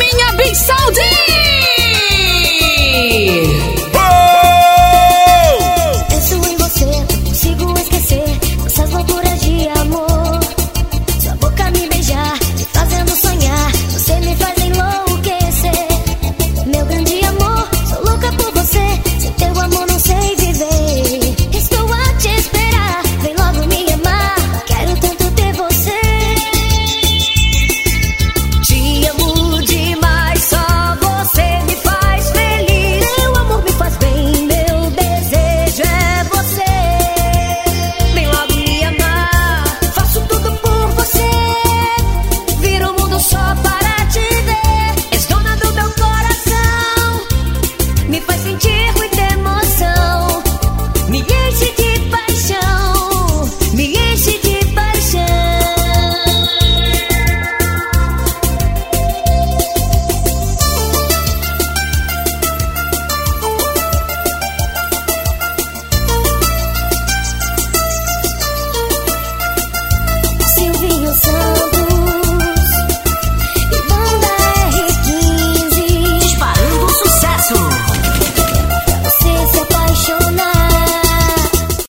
minha Big Saudade! 지